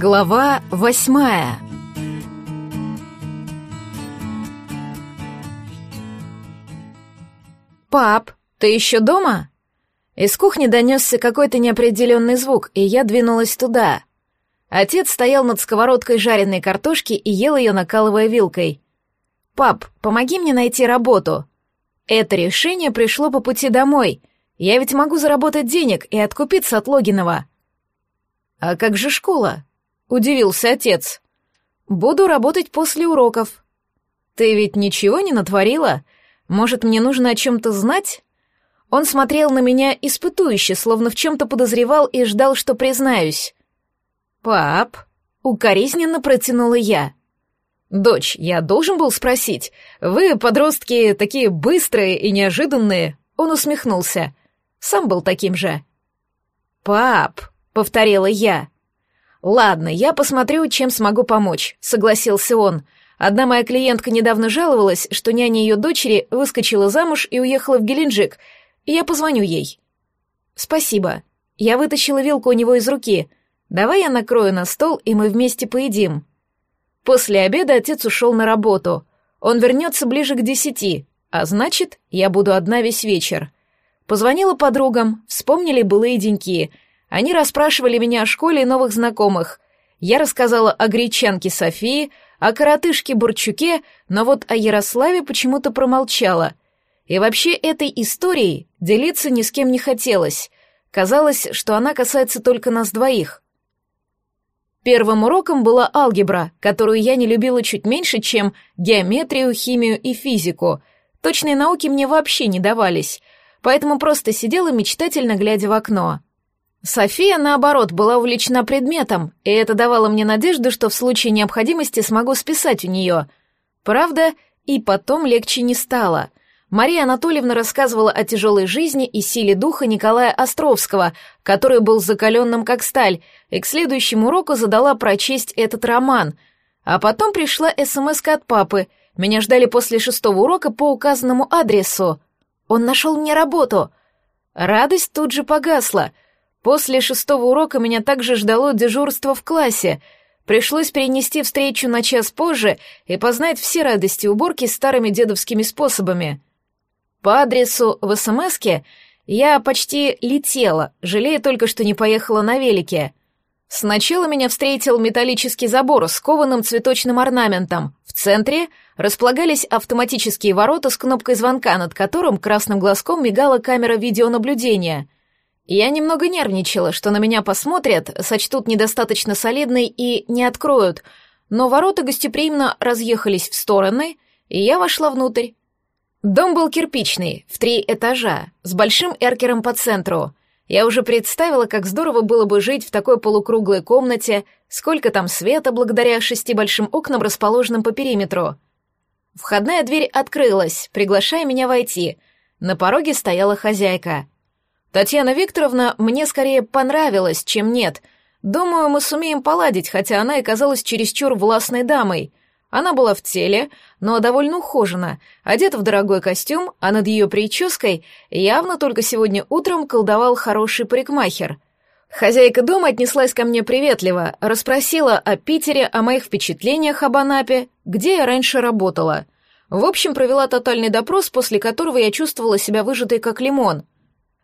Глава восьмая «Пап, ты еще дома?» Из кухни донесся какой-то неопределенный звук, и я двинулась туда. Отец стоял над сковородкой жареной картошки и ел ее, накалывая вилкой. «Пап, помоги мне найти работу». Это решение пришло по пути домой. Я ведь могу заработать денег и откупиться от Логинова. «А как же школа?» — удивился отец. «Буду работать после уроков». «Ты ведь ничего не натворила? Может, мне нужно о чем-то знать?» Он смотрел на меня испытующе, словно в чем-то подозревал и ждал, что признаюсь. «Пап», — укоризненно протянула я. «Дочь, я должен был спросить. Вы, подростки, такие быстрые и неожиданные». Он усмехнулся. Сам был таким же. «Пап», — повторила я. «Ладно, я посмотрю, чем смогу помочь», — согласился он. Одна моя клиентка недавно жаловалась, что няня ее дочери выскочила замуж и уехала в Геленджик, я позвоню ей. «Спасибо». Я вытащила вилку у него из руки. «Давай я накрою на стол, и мы вместе поедим». После обеда отец ушел на работу. Он вернется ближе к десяти, а значит, я буду одна весь вечер. Позвонила подругам, вспомнили былые деньки — они расспрашивали меня о школе и новых знакомых. Я рассказала о гречанке Софии, о коротышке Бурчуке, но вот о Ярославе почему-то промолчала. И вообще этой историей делиться ни с кем не хотелось. Казалось, что она касается только нас двоих. Первым уроком была алгебра, которую я не любила чуть меньше, чем геометрию, химию и физику. Точные науки мне вообще не давались, поэтому просто сидела мечтательно глядя в окно. София, наоборот, была увлечена предметом, и это давало мне надежду, что в случае необходимости смогу списать у нее. Правда, и потом легче не стало. Мария Анатольевна рассказывала о тяжелой жизни и силе духа Николая Островского, который был закаленным как сталь, и к следующему уроку задала прочесть этот роман. А потом пришла смс от папы. Меня ждали после шестого урока по указанному адресу. Он нашел мне работу. Радость тут же погасла — После шестого урока меня также ждало дежурство в классе. Пришлось перенести встречу на час позже и познать все радости уборки старыми дедовскими способами. По адресу в СМСке я почти летела, жалея только, что не поехала на велике. Сначала меня встретил металлический забор с кованым цветочным орнаментом. В центре располагались автоматические ворота с кнопкой звонка, над которым красным глазком мигала камера видеонаблюдения — я немного нервничала, что на меня посмотрят, сочтут недостаточно солидной и не откроют, но ворота гостеприимно разъехались в стороны, и я вошла внутрь. Дом был кирпичный, в три этажа, с большим эркером по центру. Я уже представила, как здорово было бы жить в такой полукруглой комнате, сколько там света благодаря шести большим окнам, расположенным по периметру. Входная дверь открылась, приглашая меня войти. На пороге стояла хозяйка — Татьяна Викторовна мне скорее понравилась, чем нет. Думаю, мы сумеем поладить, хотя она и казалась чересчур властной дамой. Она была в теле, но довольно ухожена, одета в дорогой костюм, а над ее прической явно только сегодня утром колдовал хороший парикмахер. Хозяйка дома отнеслась ко мне приветливо, расспросила о Питере, о моих впечатлениях об Анапе, где я раньше работала. В общем, провела тотальный допрос, после которого я чувствовала себя выжатой как лимон —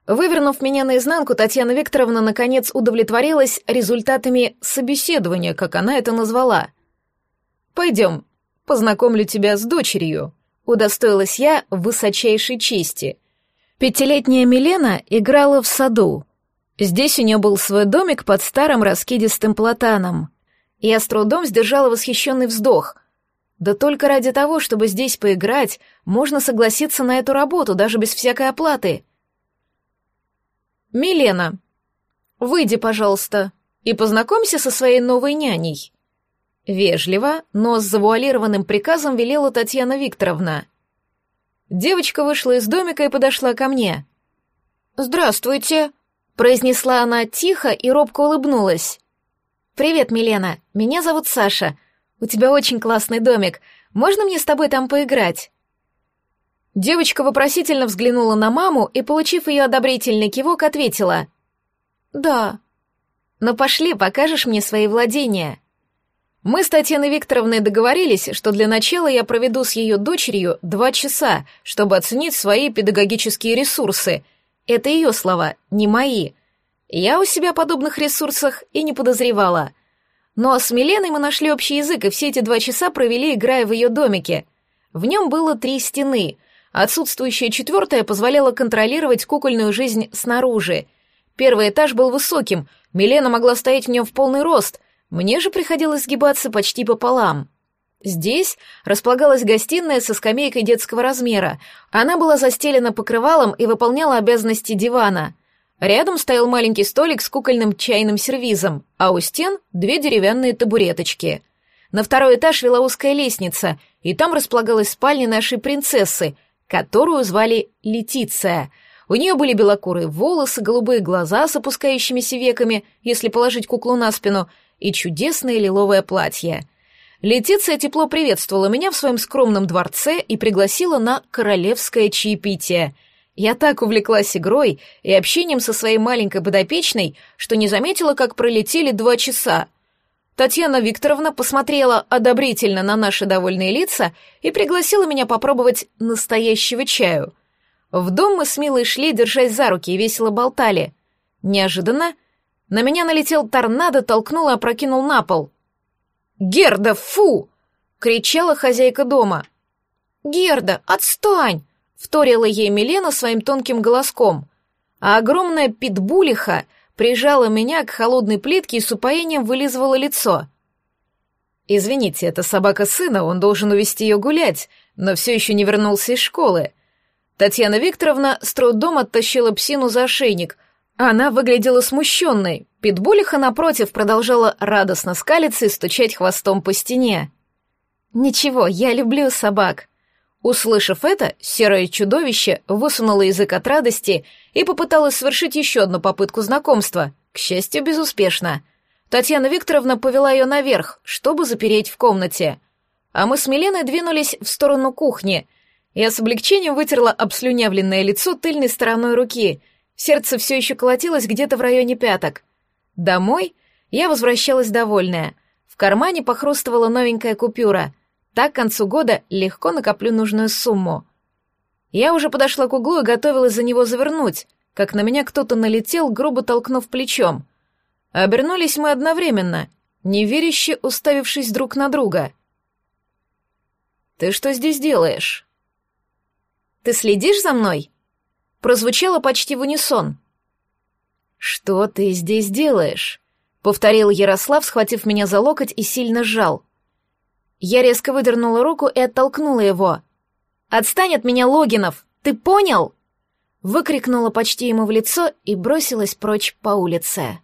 Вывернув меня наизнанку, Татьяна Викторовна наконец удовлетворилась результатами собеседования, как она это назвала. «Пойдем, познакомлю тебя с дочерью», — удостоилась я высочайшей чести. Пятилетняя Милена играла в саду. Здесь у нее был свой домик под старым раскидистым платаном. Я с трудом сдержала восхищенный вздох. Да только ради того, чтобы здесь поиграть, можно согласиться на эту работу, даже без всякой оплаты — «Милена, выйди, пожалуйста, и познакомься со своей новой няней». Вежливо, но с завуалированным приказом велела Татьяна Викторовна. Девочка вышла из домика и подошла ко мне. «Здравствуйте», — произнесла она тихо и робко улыбнулась. «Привет, Милена, меня зовут Саша. У тебя очень классный домик. Можно мне с тобой там поиграть?» Девочка вопросительно взглянула на маму и, получив ее одобрительный кивок, ответила. «Да». Но пошли, покажешь мне свои владения. Мы с Татьяной Викторовной договорились, что для начала я проведу с ее дочерью два часа, чтобы оценить свои педагогические ресурсы. Это ее слова, не мои. Я у себя о подобных ресурсах и не подозревала. Но с Миленой мы нашли общий язык, и все эти два часа провели, играя в ее домике. В нем было три стены. Отсутствующая четвертая позволяла контролировать кукольную жизнь снаружи. Первый этаж был высоким, Милена могла стоять в нем в полный рост, мне же приходилось сгибаться почти пополам. Здесь располагалась гостиная со скамейкой детского размера. Она была застелена покрывалом и выполняла обязанности дивана. Рядом стоял маленький столик с кукольным чайным сервизом, а у стен две деревянные табуреточки. На второй этаж вела узкая лестница, и там располагалась спальня нашей принцессы, которую звали Летиция. У нее были белокурые волосы, голубые глаза с опускающимися веками, если положить куклу на спину — и чудесное лиловое платье. Летиция тепло приветствовала меня в своем скромном дворце и пригласила на королевское чаепитие. Я так увлеклась игрой и общением со своей маленькой подопечной, что не заметила, как пролетели два часа. Татьяна Викторовна посмотрела одобрительно на наши довольные лица и пригласила меня попробовать настоящего чаю. В дом мы с Милой шли, держась за руки, и весело болтали. Неожиданно на меня налетел торнадо, толкнул и опрокинул на пол. «Герда, фу!» — кричала хозяйка дома. «Герда, отстань!» — вторила ей Милена своим тонким голоском. А огромная питбулиха прижала меня к холодной плитке и с упоением вылизывала лицо. «Извините, это собака сына, он должен увести ее гулять, но все еще не вернулся из школы». Татьяна Викторовна с трудом оттащила псину за ошейник, она выглядела смущенной. Питбулиха, напротив, продолжала радостно скалиться и стучать хвостом по стене. «Ничего, я люблю собак». Услышав это, серое чудовище высунуло язык от радости и попыталось совершить еще одну попытку знакомства, к счастью, безуспешно. Татьяна Викторовна повела ее наверх, чтобы запереть в комнате. А мы с Миленой двинулись в сторону кухни. Я с облегчением вытерла обслюнявленное лицо тыльной стороной руки — Сердце все еще колотилось где-то в районе пяток. Домой я возвращалась довольная. В кармане похрустывала новенькая купюра. Так к концу года легко накоплю нужную сумму. Я уже подошла к углу и готовилась за него завернуть, как на меня кто-то налетел, грубо толкнув плечом. Обернулись мы одновременно, неверяще уставившись друг на друга. «Ты что здесь делаешь?» «Ты следишь за мной?» прозвучало почти в унисон. «Что ты здесь делаешь?» — повторил Ярослав, схватив меня за локоть и сильно сжал. Я резко выдернула руку и оттолкнула его. «Отстань от меня, Логинов! Ты понял?» Выкрикнула почти ему в лицо и бросилась прочь по улице.